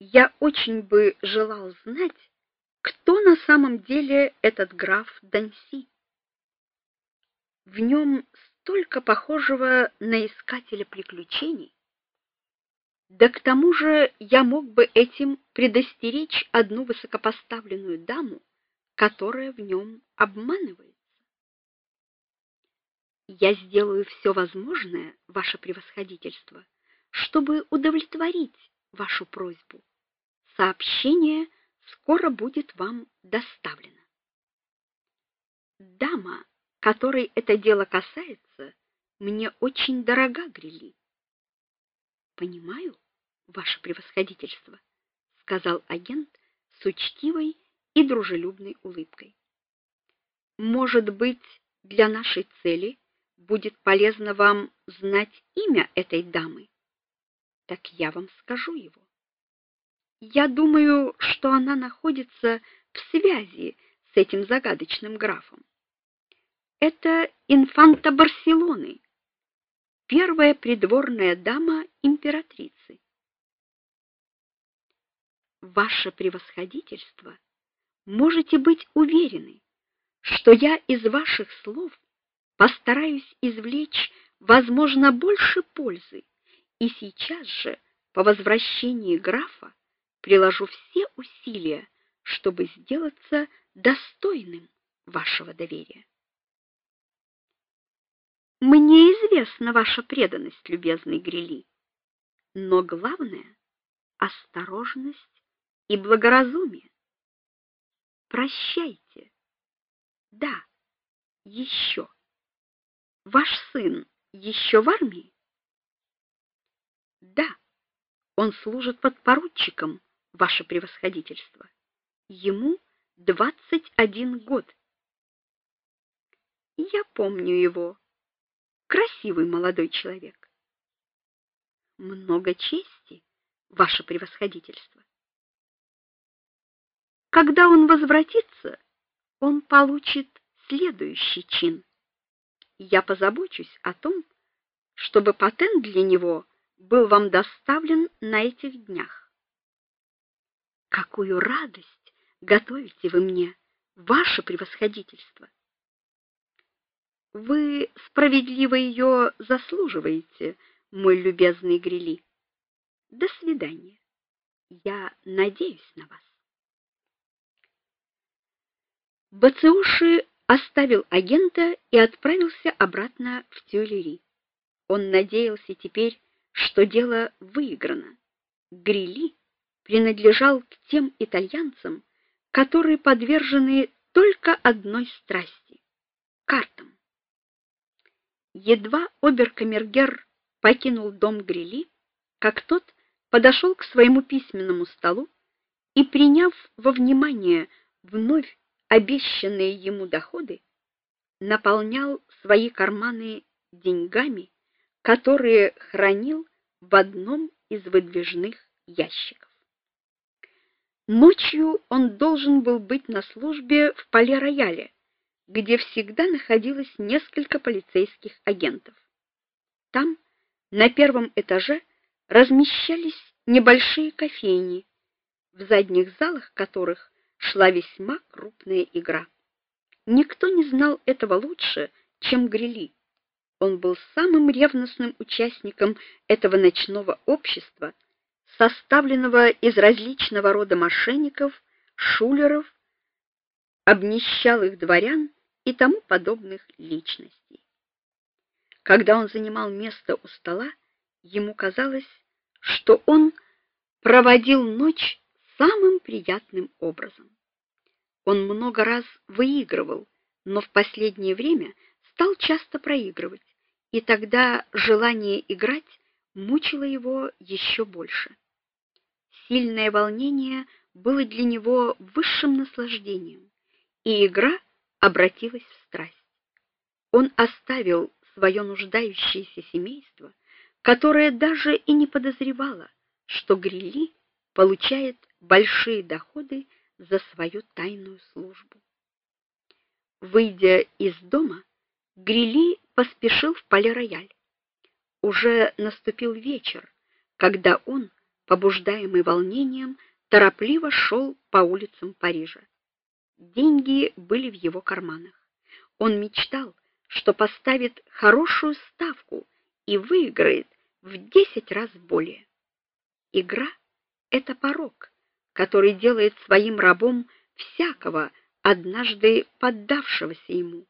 Я очень бы желал знать, кто на самом деле этот граф Данси. В нем столько похожего на искателя приключений. Да к тому же я мог бы этим предостеречь одну высокопоставленную даму, которая в нем обманывается. Я сделаю все возможное, ваше превосходительство, чтобы удовлетворить вашу просьбу. Сообщение скоро будет вам доставлено. Дама, которой это дело касается, мне очень дорога, Грили. Понимаю, ваше превосходительство, сказал агент с учтивой и дружелюбной улыбкой. Может быть, для нашей цели будет полезно вам знать имя этой дамы. Так я вам скажу его. Я думаю, что она находится в связи с этим загадочным графом. Это инфанта Барселоны, первая придворная дама императрицы. Ваше превосходительство, можете быть уверены, что я из ваших слов постараюсь извлечь, возможно, больше пользы, и сейчас же, по возвращении графа, приложу все усилия, чтобы сделаться достойным вашего доверия. Мне известна ваша преданность, любезный Грили, но главное осторожность и благоразумие. Прощайте. Да, еще. Ваш сын еще в армии? Да. Он служит подпоручиком, ваше превосходительство. Ему двадцать один год. Я помню его. Красивый молодой человек. Много чести, ваше превосходительство. Когда он возвратится, он получит следующий чин я позабочусь о том, чтобы патент для него был вам доставлен на этих днях. Какую радость готовите вы мне, ваше превосходительство. Вы справедливо ее заслуживаете, мой любезный Грили. До свидания. Я надеюсь на вас. Бациуши оставил агента и отправился обратно в Тюильри. Он надеялся теперь, что дело выиграно. Грили принадлежал к тем итальянцам, которые подвержены только одной страсти картам. Едва оберкамергер покинул дом Грили, как тот подошел к своему письменному столу и, приняв во внимание вновь обещанные ему доходы, наполнял свои карманы деньгами, которые хранил в одном из выдвижных ящиков. Ночью он должен был быть на службе в Пале-Рояле, где всегда находилось несколько полицейских агентов. Там, на первом этаже, размещались небольшие кофейни, в задних залах которых шла весьма крупная игра. Никто не знал этого лучше, чем Грили. Он был самым ревностным участником этого ночного общества, составленного из различного рода мошенников, шулеров, обнищалых дворян и тому подобных личностей. Когда он занимал место у стола, ему казалось, что он проводил ночь самым приятным образом. Он много раз выигрывал, но в последнее время стал часто проигрывать, и тогда желание играть мучило его еще больше. Сильное волнение было для него высшим наслаждением, и игра обратилась в страсть. Он оставил свое нуждающееся семейство, которое даже и не подозревало, что Грилли получает большие доходы за свою тайную службу. Выйдя из дома, Грили поспешил в Пале-Рояль. Уже наступил вечер, когда он, побуждаемый волнением, торопливо шел по улицам Парижа. Деньги были в его карманах. Он мечтал, что поставит хорошую ставку и выиграет в десять раз более. Игра это порок, который делает своим рабом всякого, однажды поддавшегося ему.